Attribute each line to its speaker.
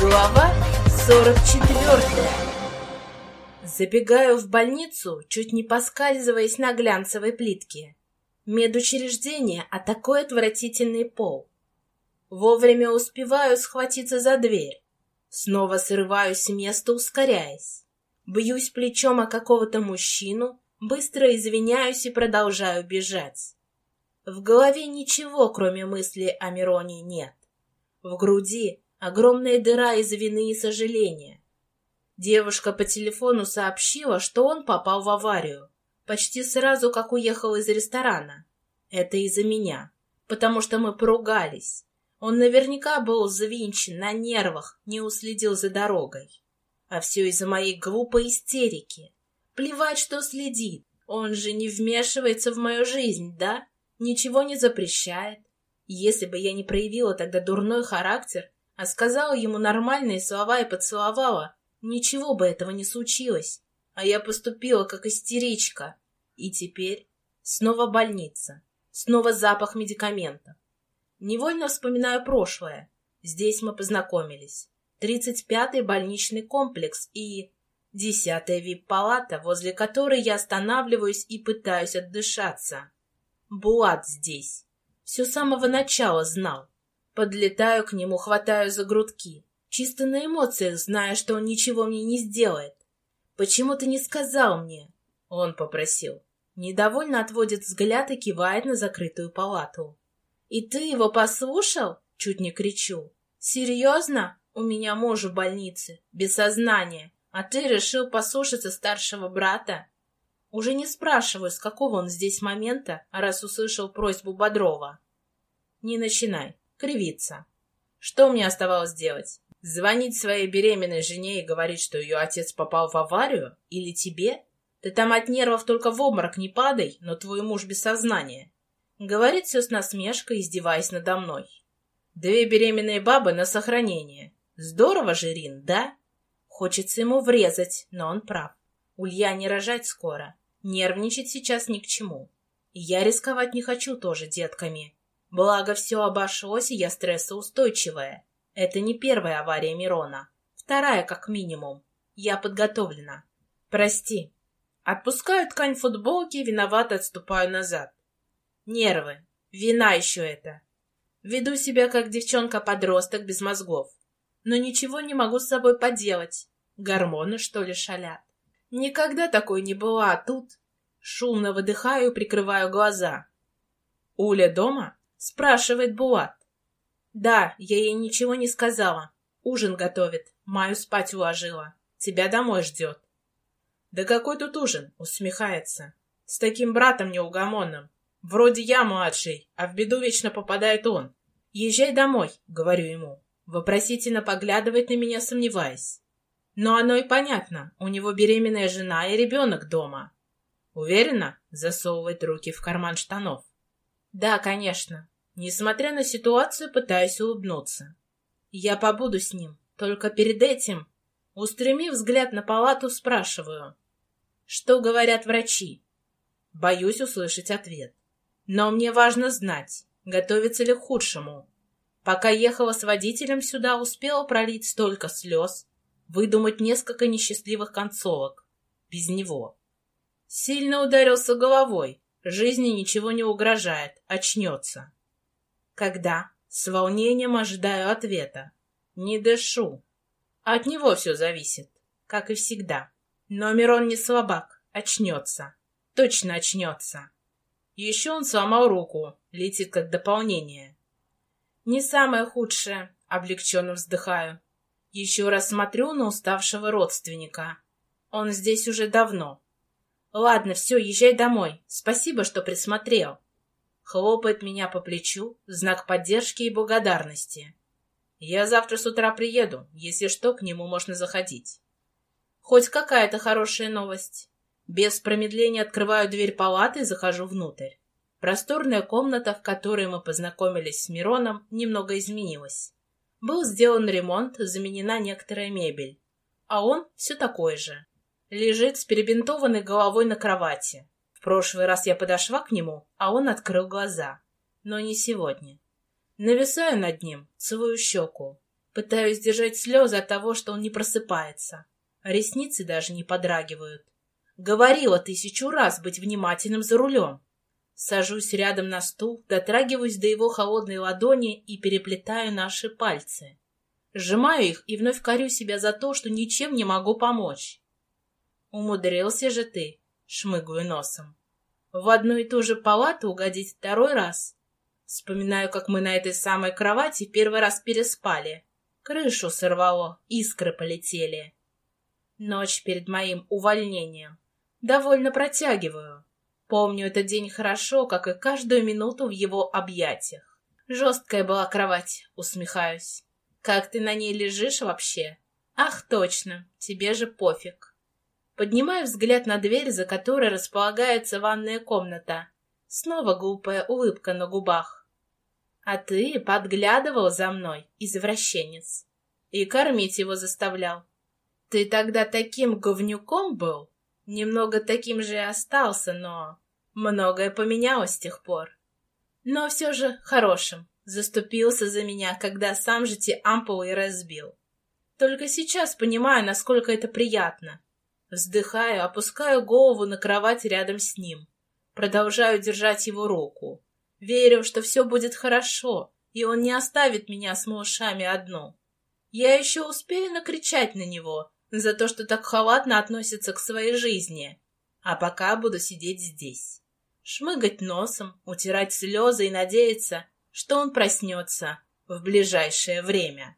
Speaker 1: Глава 44 Забегаю в больницу, чуть не поскальзываясь на глянцевой плитке. Медучреждение, а такой отвратительный пол. Вовремя успеваю схватиться за дверь. Снова срываюсь с места, ускоряясь. Бьюсь плечом о какого-то мужчину, быстро извиняюсь и продолжаю бежать. В голове ничего, кроме мысли о Мироне, нет. В груди огромная дыра из вины и сожаления. Девушка по телефону сообщила, что он попал в аварию, почти сразу, как уехал из ресторана. Это из-за меня, потому что мы поругались. Он наверняка был завинчен, на нервах, не уследил за дорогой. А все из-за моей глупой истерики. Плевать, что следит. Он же не вмешивается в мою жизнь, да? Ничего не запрещает. Если бы я не проявила тогда дурной характер, а сказала ему нормальные слова и поцеловала, ничего бы этого не случилось. А я поступила как истеричка. И теперь снова больница, снова запах медикаментов. Невольно вспоминаю прошлое. Здесь мы познакомились. Тридцать пятый больничный комплекс и... Десятая вип-палата, возле которой я останавливаюсь и пытаюсь отдышаться. Булат здесь. Все с самого начала знал. Подлетаю к нему, хватаю за грудки. Чисто на эмоциях, зная, что он ничего мне не сделает. «Почему ты не сказал мне?» Он попросил. Недовольно отводит взгляд и кивает на закрытую палату. «И ты его послушал?» Чуть не кричу. «Серьезно? У меня муж в больнице, без сознания, а ты решил послушаться старшего брата?» Уже не спрашиваю, с какого он здесь момента, раз услышал просьбу Бодрова. «Не начинай кривиться. Что мне оставалось делать? Звонить своей беременной жене и говорить, что ее отец попал в аварию? Или тебе? Ты там от нервов только в обморок не падай, но твой муж без сознания. Говорит все с насмешкой, издеваясь надо мной. Две беременные бабы на сохранение. Здорово же, Рин, да? Хочется ему врезать, но он прав. Ульяне рожать скоро. Нервничать сейчас ни к чему. И я рисковать не хочу тоже детками. Благо, все обошлось, и я стрессоустойчивая. Это не первая авария Мирона. Вторая, как минимум. Я подготовлена. Прости. Отпускаю ткань футболки, виновато отступаю назад. Нервы. Вина еще это. Веду себя, как девчонка-подросток без мозгов. Но ничего не могу с собой поделать. Гормоны, что ли, шалят? Никогда такой не была, а тут... Шумно выдыхаю, прикрываю глаза. Уля дома? Спрашивает Булат. Да, я ей ничего не сказала. Ужин готовит. Маю спать уложила. Тебя домой ждет. Да какой тут ужин? Усмехается. С таким братом неугомонным. Вроде я младший, а в беду вечно попадает он. Езжай домой, говорю ему. Вопросительно поглядывает на меня, сомневаясь. Но оно и понятно. У него беременная жена и ребенок дома. Уверена? Засовывает руки в карман штанов. Да, конечно. Несмотря на ситуацию, пытаюсь улыбнуться. Я побуду с ним, только перед этим, устремив взгляд на палату, спрашиваю. Что говорят врачи? Боюсь услышать ответ. Но мне важно знать, готовится ли к худшему. Пока ехала с водителем сюда, успела пролить столько слез, выдумать несколько несчастливых концовок. Без него. Сильно ударился головой, Жизни ничего не угрожает, очнется. Когда? С волнением ожидаю ответа. Не дышу. От него все зависит, как и всегда. Но Мирон не слабак, очнется. Точно очнется. Еще он сломал руку, летит как дополнение. Не самое худшее, облегченно вздыхаю. Еще раз смотрю на уставшего родственника. Он здесь уже давно, Ладно, все, езжай домой. Спасибо, что присмотрел. Хлопает меня по плечу, знак поддержки и благодарности. Я завтра с утра приеду, если что, к нему можно заходить. Хоть какая-то хорошая новость. Без промедления открываю дверь палаты и захожу внутрь. Просторная комната, в которой мы познакомились с Мироном, немного изменилась. Был сделан ремонт, заменена некоторая мебель. А он все такой же. Лежит с перебинтованной головой на кровати. В прошлый раз я подошла к нему, а он открыл глаза. Но не сегодня. Нависаю над ним, целую щеку. Пытаюсь держать слезы от того, что он не просыпается. Ресницы даже не подрагивают. Говорила тысячу раз быть внимательным за рулем. Сажусь рядом на стул, дотрагиваюсь до его холодной ладони и переплетаю наши пальцы. Сжимаю их и вновь корю себя за то, что ничем не могу помочь. Умудрился же ты, шмыгаю носом. В одну и ту же палату угодить второй раз. Вспоминаю, как мы на этой самой кровати первый раз переспали. Крышу сорвало, искры полетели. Ночь перед моим увольнением. Довольно протягиваю. Помню этот день хорошо, как и каждую минуту в его объятиях. Жесткая была кровать, усмехаюсь. Как ты на ней лежишь вообще? Ах, точно, тебе же пофиг. Поднимаю взгляд на дверь, за которой располагается ванная комната. Снова глупая улыбка на губах. А ты подглядывал за мной, извращенец, и кормить его заставлял. Ты тогда таким говнюком был? Немного таким же и остался, но... Многое поменялось с тех пор. Но все же хорошим. Заступился за меня, когда сам же те ампулы разбил. Только сейчас понимаю, насколько это приятно. Вздыхаю, опускаю голову на кровать рядом с ним. Продолжаю держать его руку. Верю, что все будет хорошо, и он не оставит меня с малышами одну. Я еще успею накричать на него за то, что так халатно относится к своей жизни. А пока буду сидеть здесь. Шмыгать носом, утирать слезы и надеяться, что он проснется в ближайшее время.